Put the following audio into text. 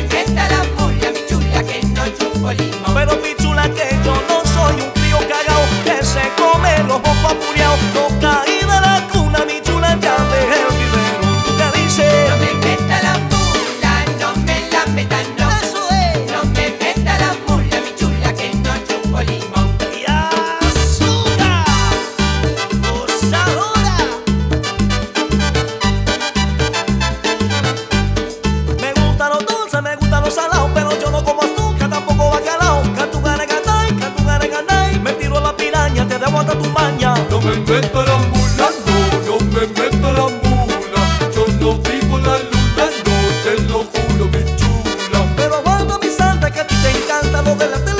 me, ¿qué tal? meta la mula, no, no me meta la mula. Yo no vivo la luna, no te lo juro, mi chula. Pero aguanta mi santa que a ti te encanta lo de la tele.